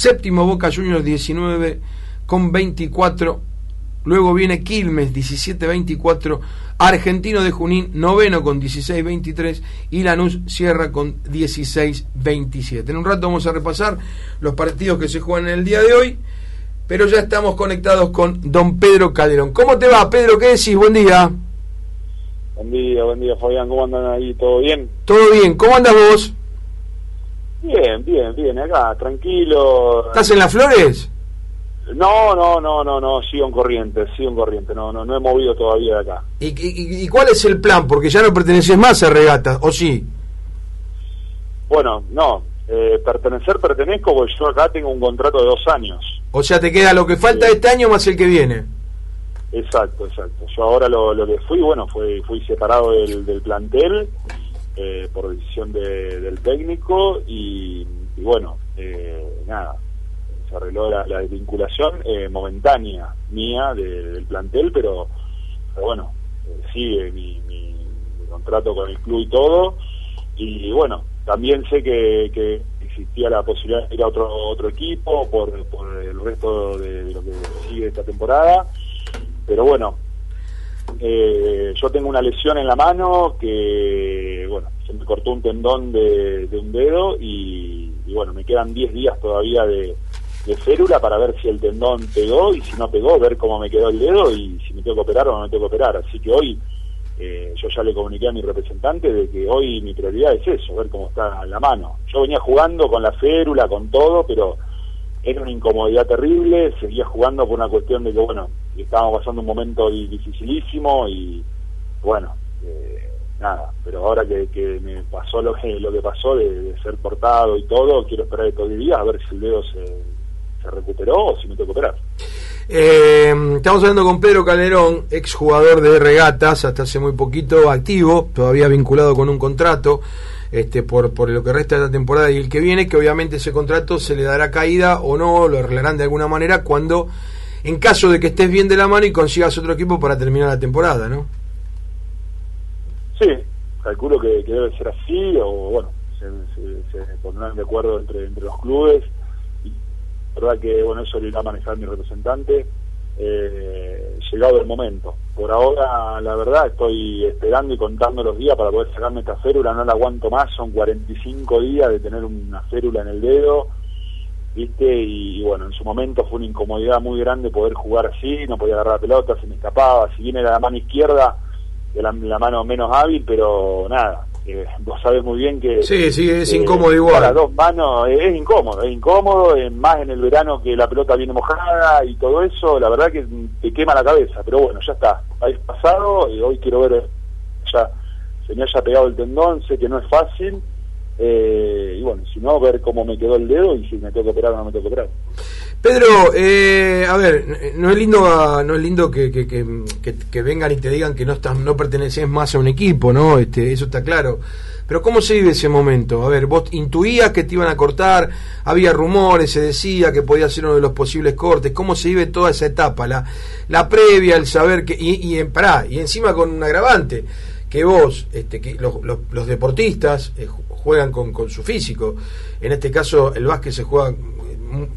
Séptimo Boca Juniors 19 con 24. Luego viene Quilmes 17-24. Argentino de Junín noveno con 16-23. Y Lanús cierra con 16-27. En un rato vamos a repasar los partidos que se juegan en el día de hoy. Pero ya estamos conectados con don Pedro Calderón. ¿Cómo te va, Pedro? ¿Qué decís? Buen día. Buen día, buen día, Fabián. ¿Cómo andan ahí? ¿Todo bien? Todo bien. ¿Cómo andas vos? Bien, bien, bien, acá, tranquilo. ¿Estás en las flores? No, no, no, no, no, sigo en corriente, sigo en corriente, no, no, no he movido todavía de acá. ¿Y, y, y cuál es el plan? Porque ya no perteneces más a Regata, ¿o sí? Bueno, no, eh, pertenecer pertenezco porque yo acá tengo un contrato de dos años. O sea, te queda lo que falta Sí. este año más el que viene. Exacto, exacto. Yo ahora lo, lo que fui, bueno, fue, fui separado del, del plantel eh, por decisión de- del técnico y, bueno, eh, nada, se arregló la, la desvinculación eh, momentánea mía de- del plantel, pero, pero bueno, eh, sigue mi, mi- mi contrato con el club y todo. Y bueno, también sé que, que existía la posibilidad de ir a otro, otro equipo por, por el resto de, lo que sigue esta temporada. Pero bueno, eh, yo tengo una lesión en la mano que, se me cortó un tendón de, un dedo y, bueno, me quedan 10 días todavía de, de férula para ver si el tendón pegó y si no pegó, ver cómo me quedó el dedo y si me tengo que operar o no me tengo que operar. Así que hoy eh, yo ya le comuniqué a mi representante de que hoy mi prioridad es eso, ver cómo está la mano. Yo venía jugando con la férula, con todo, pero era una incomodidad terrible, seguía jugando por una cuestión de que, bueno, estábamos pasando un momento di- dificilísimo y, bueno, eh, nada, pero ahora que, que me pasó lo que, lo que pasó de, ser cortado y todo, quiero esperar estos 10 días a ver si el dedo se, se recuperó o si me tengo que operar. Eh, estamos hablando con Pedro Calderón, exjugador de regatas, hasta hace muy poquito activo, todavía vinculado con un contrato este, por, por lo que resta de la temporada y el que viene, que obviamente ese contrato se le dará caída o no, lo arreglarán de alguna manera cuando, en caso de que estés bien de la mano y consigas otro equipo para terminar la temporada, ¿no? Sí, calculo que, debe ser así, o bueno, se, se- pondrán de acuerdo entre, entre los clubes. Y la verdad que, bueno, eso lo irá a manejar mi representante, eh, llegado el momento. Por ahora, la verdad, estoy esperando y contando los días para poder sacarme esta férula, no la aguanto más, son 45 días de tener una férula en el dedo. ¿Viste? Y, y bueno, en su momento fue una incomodidad muy grande poder jugar así, no podía agarrar la pelota, se me escapaba. Si bien era la mano izquierda, de la, la mano menos hábil, pero nada, eh, vos sabés muy bien que... Sí, sí, es eh, incómodo igual. para dos manos eh, es, incómodo, es incómodo, más en el verano que la pelota viene mojada y todo eso, la verdad que te quema la cabeza, pero bueno, ya está, es pasado, y hoy quiero ver, ya se me haya pegado el tendón, sé que no es fácil, eh, y bueno, si no, ver cómo me quedó el dedo y si me tengo que operar o no me tengo que operar. Pedro, eh, a ver, no es lindo, no es lindo que, que, que- vengan y te digan que no estás, no perteneces más a un equipo, ¿no? Este, eso está claro. Pero ¿cómo se vive ese momento? A ver, vos intuías que te iban a cortar, había rumores, se decía que podía ser uno de los posibles cortes. ¿Cómo se vive toda esa etapa? La, la previa, el saber que y, y, en- pará, y encima con un agravante que vos, este, que los, los- los deportistas eh, ju- juegan con, con su físico. En este caso, el básquet se juega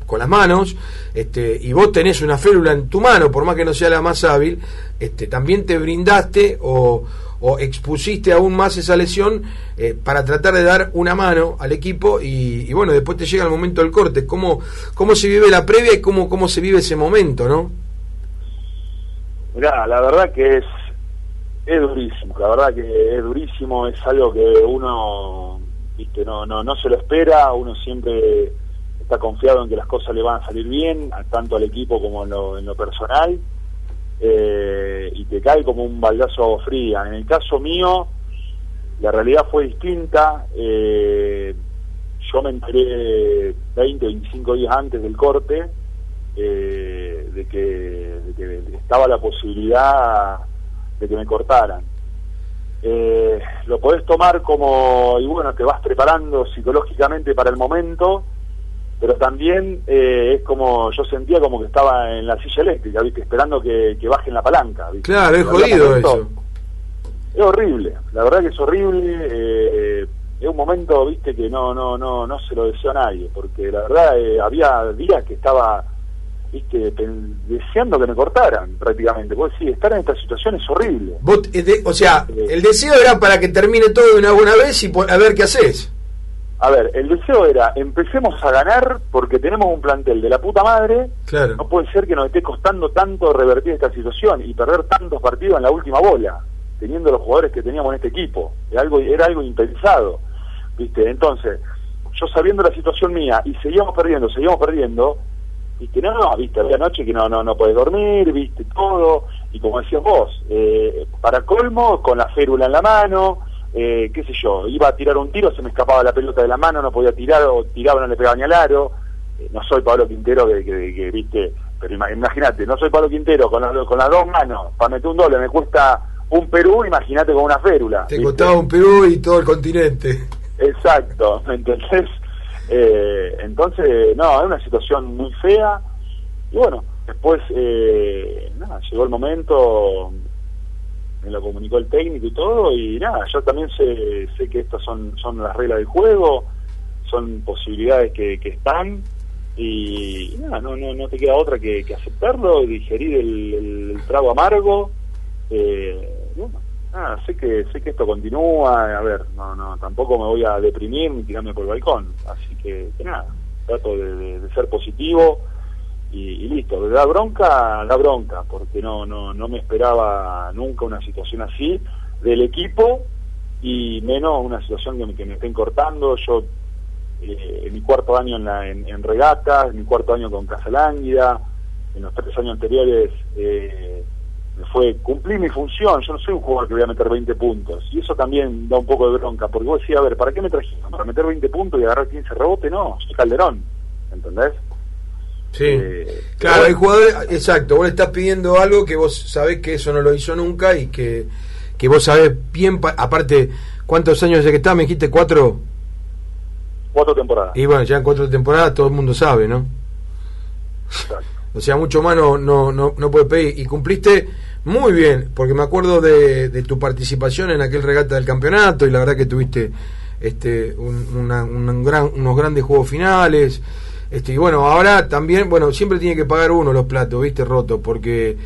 con las manos, este, y vos tenés una férula en tu mano, por más que no sea la más hábil, este, también te brindaste o, o expusiste aún más esa lesión eh, para tratar de dar una mano al equipo y, bueno, después te llega el momento del corte. ¿Cómo, cómo se vive la previa y cómo, cómo se vive ese momento, no? Mirá, la verdad que es, es durísimo, la verdad que es durísimo, es algo que uno, viste, no, no, no se lo espera, uno siempre está confiado en que las cosas le van a salir bien, a- tanto al equipo como en lo, en lo personal, eh, y te cae como un baldazo de agua fría. En el caso mío, la realidad fue distinta, eh, yo me enteré 20, 25 días antes del corte, eh, de, que, de que estaba la posibilidad de que me cortaran. Eh, lo podés tomar como, y bueno, te vas preparando psicológicamente para el momento, pero también eh, es como, yo sentía como que estaba en la silla eléctrica, ¿viste? esperando que, que bajen la palanca. ¿viste? Claro, es jodido eso. Es horrible, la verdad que es horrible. eh, es un momento, viste, que no no no no se lo deseo a nadie, porque la verdad eh, había días que estaba, viste, deseando que me cortaran prácticamente, porque sí, estar en esta situación es horrible. Eh, o sea, el deseo era para que termine todo de una buena vez y a ver qué haces. A ver, el deseo era, empecemos a ganar porque tenemos un plantel de la puta madre. Claro. No puede ser que nos esté costando tanto revertir esta situación y perder tantos partidos en la última bola, teniendo los jugadores que teníamos en este equipo. Era algo, era algo impensado. ¿Viste? Entonces, yo sabiendo la situación mía y seguíamos perdiendo, seguíamos perdiendo, viste, no, no, viste, había noche que no, no, no podés dormir, viste, todo, y como decías vos, eh, para colmo, con la férula en la mano, eh, qué sé yo, iba a tirar un tiro, se me escapaba la pelota de la mano, no podía tirar, o tiraba, no le pegaba ni al aro. Eh, no soy Pablo Quintero que, viste, pero imagínate, no soy Pablo Quintero con, con las dos manos, para meter un doble me cuesta un Perú, imagínate con una férula. Te costaba un Perú y todo el continente. Exacto, entonces, eh, entonces, no, es una situación muy fea. Y bueno, después, eh, nada, llegó el momento, me lo comunicó el técnico y todo, y nada, yo también sé, sé que estas son, son las reglas del juego, son posibilidades que, que están, y nada, no, no, no te queda otra que, que aceptarlo, digerir el, trago amargo, eh, bueno, nada, sé que, sé que esto continúa, a ver, no, no, tampoco me voy a deprimir ni tirarme por el balcón, así que, nada, trato de ser positivo, y, listo, da bronca, da bronca, porque no, no, no me esperaba nunca una situación así del equipo y menos una situación que me, que me estén cortando. Yo, eh, en mi cuarto año en, la, en, regatas, en mi cuarto año con Casalánguida, en los tres años anteriores eh, fue cumplir mi función. Yo no soy un jugador que voy a meter 20 puntos y eso también da un poco de bronca, porque vos decís, a ver, ¿para qué me trajiste? ¿Para meter 20 puntos y agarrar 15 rebotes? No, soy Calderón, ¿entendés? Sí, eh, claro, hay jugadores, exacto, vos le estás pidiendo algo que vos sabés que eso no lo hizo nunca y que, que vos sabés bien, aparte, ¿cuántos años de que está? Me dijiste cuatro. Cuatro temporadas. Y bueno, ya en cuatro temporadas todo el mundo sabe, ¿no? O sea, mucho más no, no, no, puede pedir. Y cumpliste muy bien, porque me acuerdo de, de, tu participación en aquel regata del campeonato y la verdad que tuviste este, un, un gran, unos grandes juegos finales. Este, y bueno, ahora también, bueno, siempre tiene que pagar uno los platos, ¿viste? Roto, porque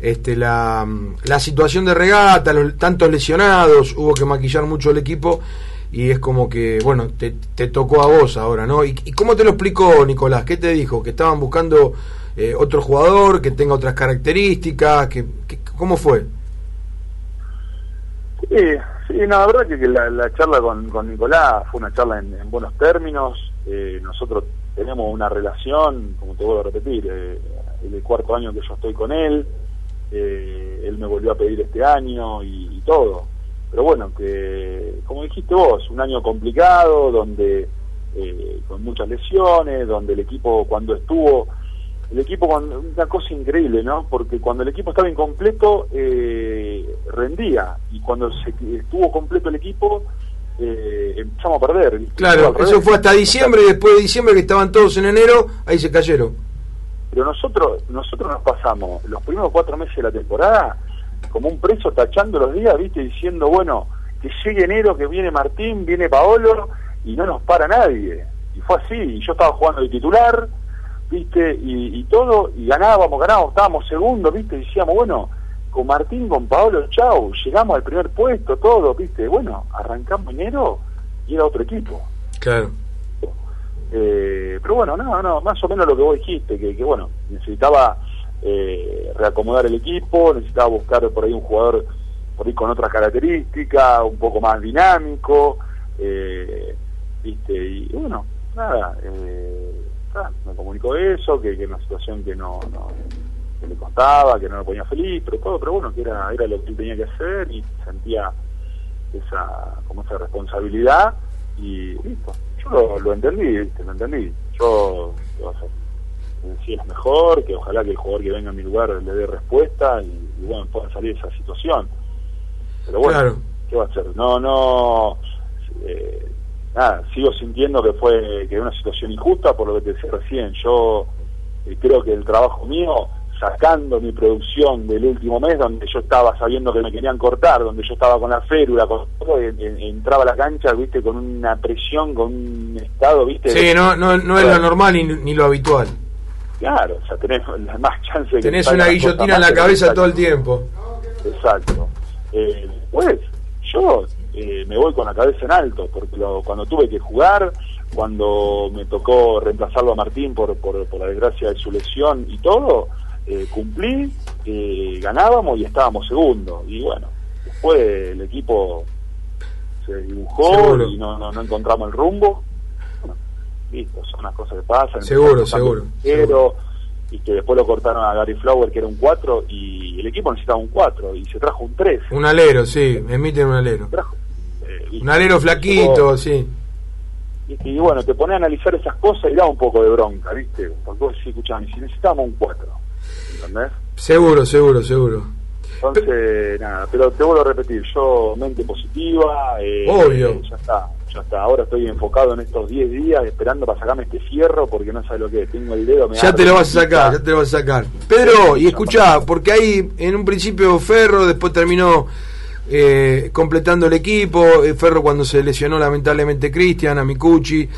este, la, la situación de regata, los, tantos lesionados, hubo que maquillar mucho el equipo y es como que, bueno, te, te tocó a vos ahora, ¿no? ¿Y, cómo te lo explicó Nicolás? ¿Qué te dijo? ¿Que estaban buscando eh, otro jugador, que tenga otras características? que, ¿Cómo fue? Sí, sí, no, la verdad que, la, charla con, Nicolás fue una charla en buenos términos. Eh, nosotros tenemos una relación, como te vuelvo a repetir, eh, el cuarto año que yo estoy con él, eh, él me volvió a pedir este año y, todo. Pero bueno, que como dijiste vos, un año complicado, donde eh, con muchas lesiones, donde el equipo cuando estuvo, el equipo, cuando, una cosa increíble, ¿no? Porque cuando el equipo estaba incompleto, eh, rendía, y cuando se, estuvo completo el equipo, eh, empezamos a perder. Claro, eso fue hasta diciembre y después de diciembre que estaban todos en enero, ahí se cayeron. Pero nosotros, nosotros nos pasamos los primeros cuatro meses de la temporada como un preso tachando los días, viste, diciendo, bueno, que llegue enero, que viene Martín, viene Paolo, y no nos para nadie. Y fue así, y yo estaba jugando de titular, viste, y, y todo, y ganábamos, ganábamos, estábamos segundos, viste, y decíamos, bueno, con Martín, con Paolo, chau, llegamos al primer puesto, todo, viste, bueno, arrancamos enero y era otro equipo. Claro. Eh, pero bueno, no, no, más o menos lo que vos dijiste, que, que bueno, necesitaba eh, reacomodar el equipo, necesitaba buscar por ahí un jugador por ahí con otras características, un poco más dinámico, eh, viste, y bueno, nada, me comunicó eso, que, que una situación que no, no que le costaba, que no lo ponía feliz, pero todo, pero bueno, que era, era lo que él tenía que hacer y sentía esa, como esa responsabilidad y listo. Yo lo, entendí, ¿viste? lo entendí. Yo, ¿qué va a hacer? Es mejor, que ojalá que el jugador que venga a mi lugar le dé respuesta y, bueno, pueda salir de esa situación. Pero bueno, ¿qué va a hacer? No, no, eh, nada, sigo sintiendo que fue que era una situación injusta por lo que te decía recién. Yo eh, creo que el trabajo mío sacando mi producción del último mes, donde yo estaba sabiendo que me querían cortar, donde yo estaba con la férula, con todo, entraba a la cancha, viste, con una presión, con un estado, viste. Sí, no, no, no es lo normal ni, ni lo habitual. Claro, o sea, tenés más chance Tenés una guillotina en la cabeza todo el tiempo. Exacto. Eh, pues yo eh, me voy con la cabeza en alto, porque cuando tuve que jugar, cuando me tocó reemplazarlo a Martín por, por, la desgracia de su lesión y todo, eh, cumplí, eh, ganábamos y estábamos segundos. Y bueno, después el equipo se dibujó y no, no, encontramos el rumbo. Bueno, listo, son unas cosas que pasan. Seguro, seguro. Pero, y que después lo cortaron a Gary Flower, que era un 4, y el equipo necesitaba un 4, y se trajo un 3. Un alero, sí, emiten un alero. Eh, un alero flaquito, sí. Y, bueno, te pone a analizar esas cosas y da un poco de bronca, ¿viste? Porque vos decís, escuchame, si necesitamos un 4, ¿entendés? Seguro, seguro, seguro. Entonces, nada, pero te vuelvo a repetir, yo mente positiva, eh, Obvio. ya está, ya está. Ahora estoy enfocado en estos 10 días esperando para sacarme este fierro porque no sé lo que es. Tengo el dedo, me Ya te lo vas a sacar, ya te lo vas a sacar. Pedro, y escuchá, porque ahí en un principio Ferro, después terminó eh, completando el equipo. Eh, Ferro cuando se lesionó lamentablemente Cristian, a Micucci,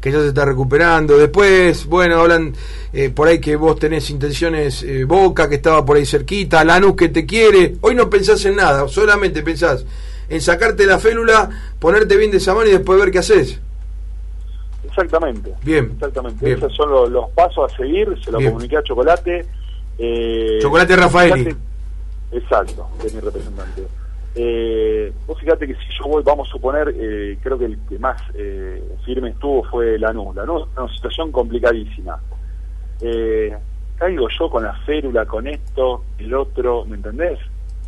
que ya se está recuperando. Después, bueno, hablan eh, por ahí que vos tenés intenciones, eh, Boca que estaba por ahí cerquita, Lanús que te quiere. Hoy no pensás en nada, solamente pensás en sacarte la félula, ponerte bien de esa mano y después ver qué haces. Exactamente. Bien. Exactamente. Esos son los, pasos a seguir. Se lo comuniqué a Chocolate. Chocolate Rafaeli. exacto, es mi representante. Eh, vos fíjate que si yo voy, vamos a suponer, eh, creo que el que más eh, firme estuvo fue Lanús. Lanús es una situación complicadísima. Eh, caigo yo con la férula, con esto, el otro, ¿me entendés?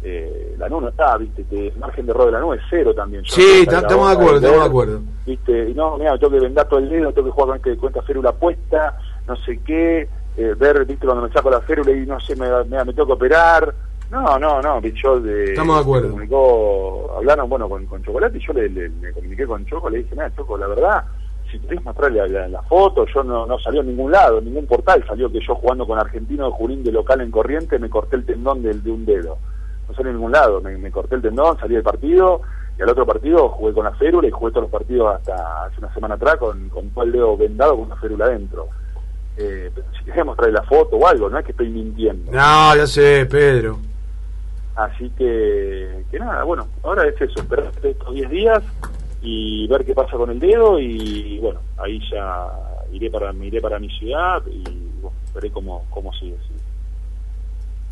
Eh, Lanús no está, viste, el margen de error de Lanús es cero también. sí, estamos de acuerdo, estamos de acuerdo. Viste, y no, mira, tengo que vendar todo el dedo, tengo que jugar con este cuenta férula puesta, no sé qué, eh, ver, viste, cuando me saco la férula y no sé, me, me, me tengo que operar no, no, no, yo de, Estamos de acuerdo. Comunicó, hablaron, bueno, con, con Chocolate y yo le, me comuniqué con Choco, le dije, mira, Choco, la verdad, si querés mostrarle la, la, foto, yo no, no salió en ningún lado, en ningún portal salió que yo jugando con Argentino de Jurín de local en corriente me corté el tendón de, de un dedo. No salió en ningún lado, me, corté el tendón, salí del partido y al otro partido jugué con la férula y jugué todos los partidos hasta hace una semana atrás con, con todo el dedo vendado con una férula adentro. Eh, pero si querés mostrarle la foto o algo, no es que estoy mintiendo. No, ya sé, Pedro. Así que, que nada, bueno, ahora es eso, esperar estos 10 días y ver qué pasa con el dedo y bueno, ahí ya iré para, iré para mi ciudad y bueno, veré cómo, cómo sigue.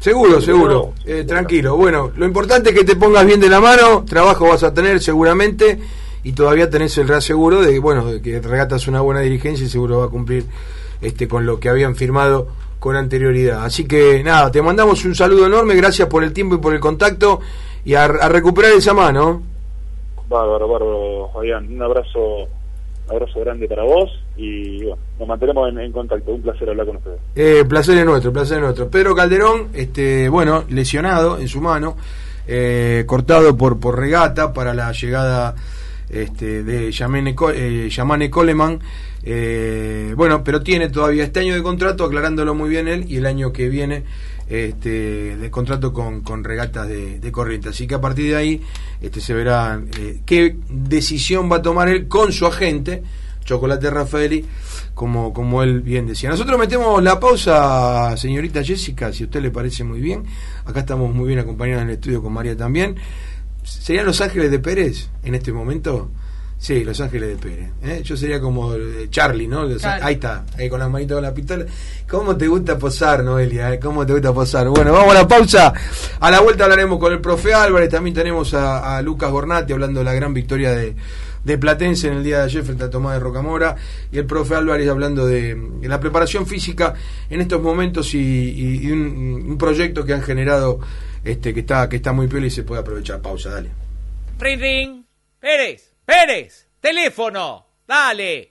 Seguro, seguro, eh, tranquilo. Bueno, lo importante es que te pongas bien de la mano, trabajo vas a tener seguramente y todavía tenés el reaseguro de, bueno, de que regatas una buena dirigencia y seguro va a cumplir este con lo que habían firmado con anterioridad. Así que nada, te mandamos un saludo enorme, gracias por el tiempo y por el contacto y a, recuperar esa mano. Bárbaro, bárbaro, Fabián. Un abrazo, un abrazo grande para vos y bueno, nos mantenemos en, contacto. Un placer hablar con ustedes. Eh, placer es nuestro, placer es nuestro. Pedro Calderón, este, bueno, lesionado en su mano, eh, cortado por, por regata para la llegada este, de Yamane, eh, Yamane Coleman. Eh, bueno, pero tiene todavía este año de contrato, aclarándolo muy bien él, y el año que viene este, de contrato con, con regatas de, corriente. Así que a partir de ahí este, se verá eh, qué decisión va a tomar él con su agente, Chocolate Rafaeli, como, como él bien decía. Nosotros metemos la pausa, señorita Jessica, si a usted le parece muy bien. Acá estamos muy bien acompañados en el estudio con María también. ¿Serían Los Ángeles de Pérez en este momento? Sí, Los Ángeles de Pérez. ¿eh? Yo sería como Charlie, ¿no? Ahí está, ahí con las manitas con la pistola. ¿Cómo te gusta posar, Noelia? Eh? ¿Cómo te gusta posar? Bueno, vamos a la pausa. A la vuelta hablaremos con el profe Álvarez. También tenemos a, Lucas Gornati hablando de la gran victoria de, Platense en el día de ayer frente a Tomás de Rocamora. Y el profe Álvarez hablando de, la preparación física en estos momentos y, un, un proyecto que han generado este que está que está muy piola y se puede aprovechar. Pausa, dale. Ring ring. Pérez, Pérez, teléfono. Dale.